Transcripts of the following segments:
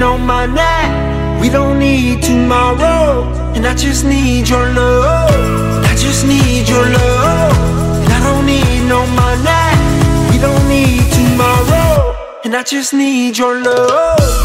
money. We don't need tomorrow. And I just need your love. I just need your love. And I don't need no money. We don't need tomorrow. And I just need your love.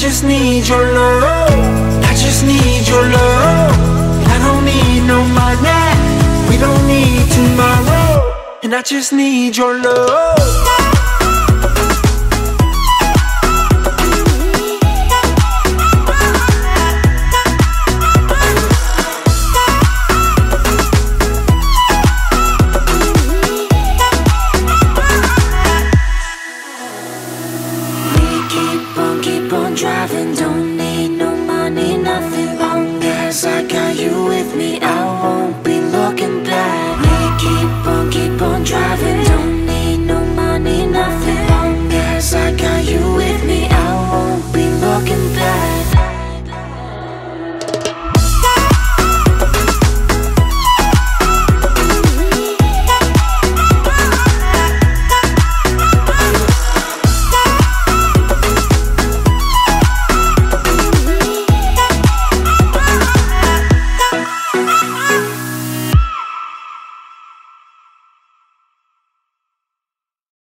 Just need your love. I just need your love. I don't need no money. We don't need tomorrow. And I just need your love. Driving, don't need